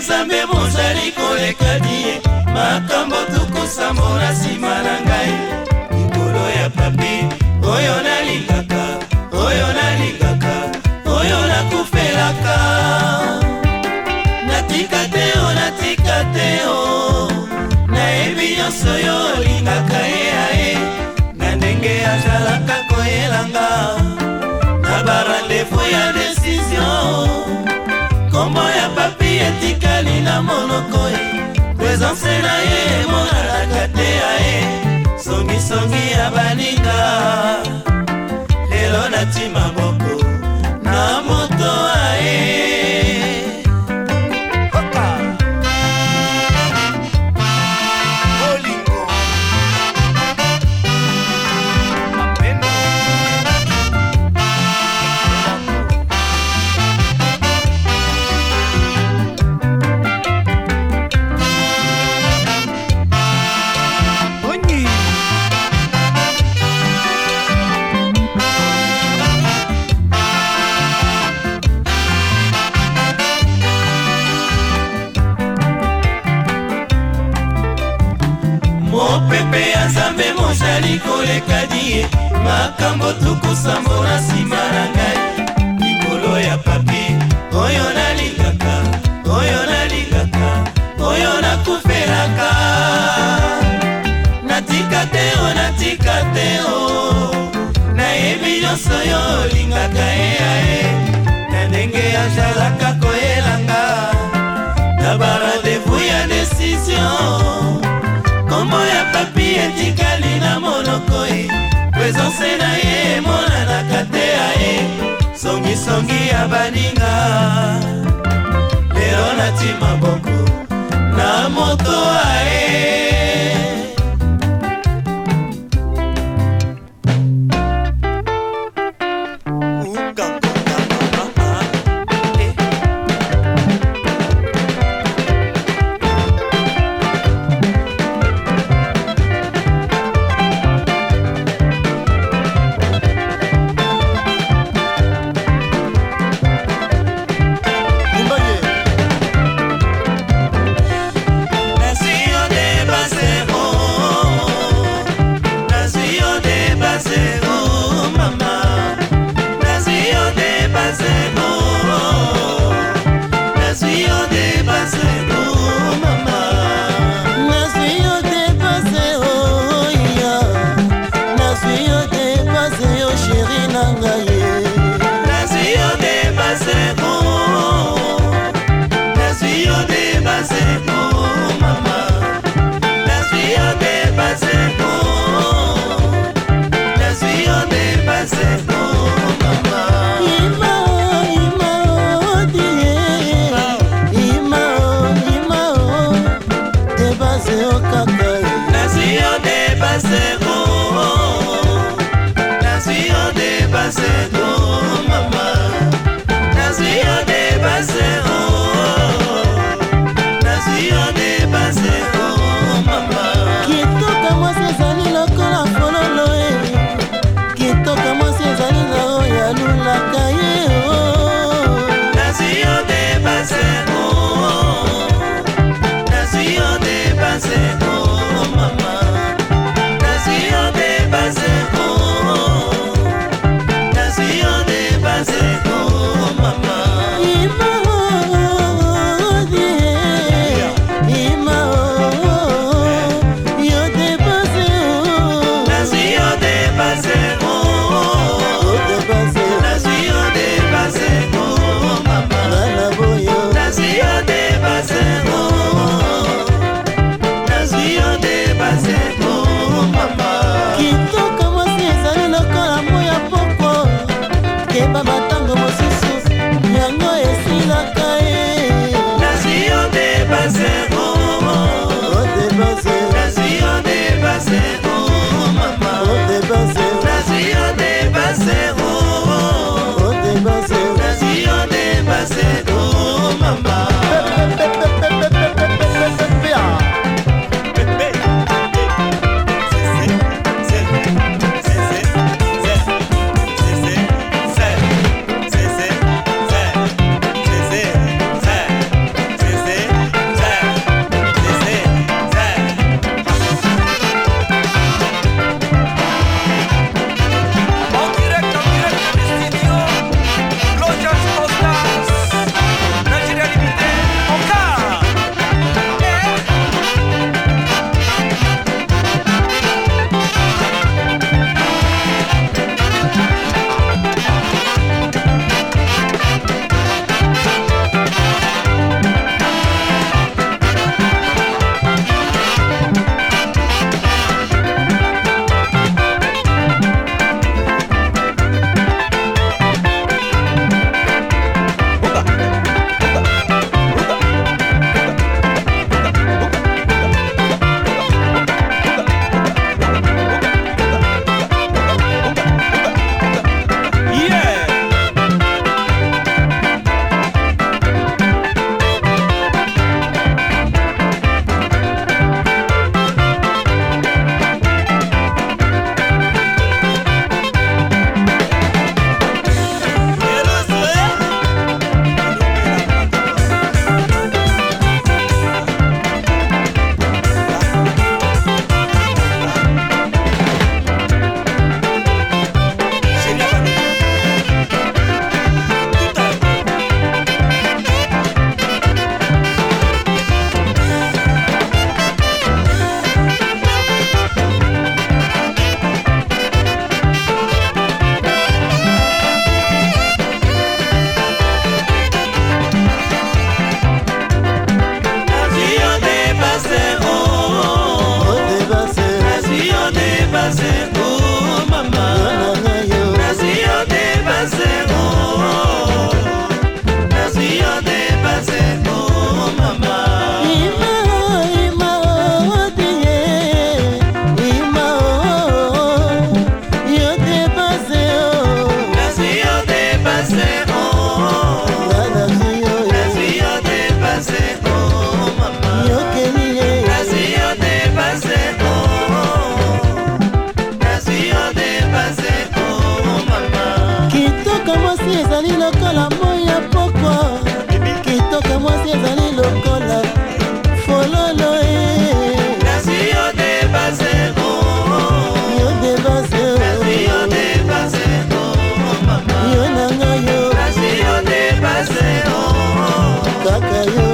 nzambe bozali koleka die makambo tokosambola nsima na ngai likolo ya papi oyo nalingaka oyo nalingaka oyo nakufelaka natika te o oh, natika te o oh. nayebi nyonso yo olingaka ye aye na ndenge azalaka koyelanga na barandevu ya etikali na monoko ye presence na ye emonanaka te ya ye songisongi ya baninga lelo natima epekadi ye makambo tukusambo na nsima na ngai likolo ya papi oyo nalingaka oyo nalingaka oyo nakufelaka natika te o natika te o nayebi nyonso yo olingaka eae na ndenge azalaka koyelanga na barandevu ya desizio kombo ya papi etikali na monoko não sei depase yo kaka nasi yo depase o nasi yo depase o mama nasi yo depase o does baraka you.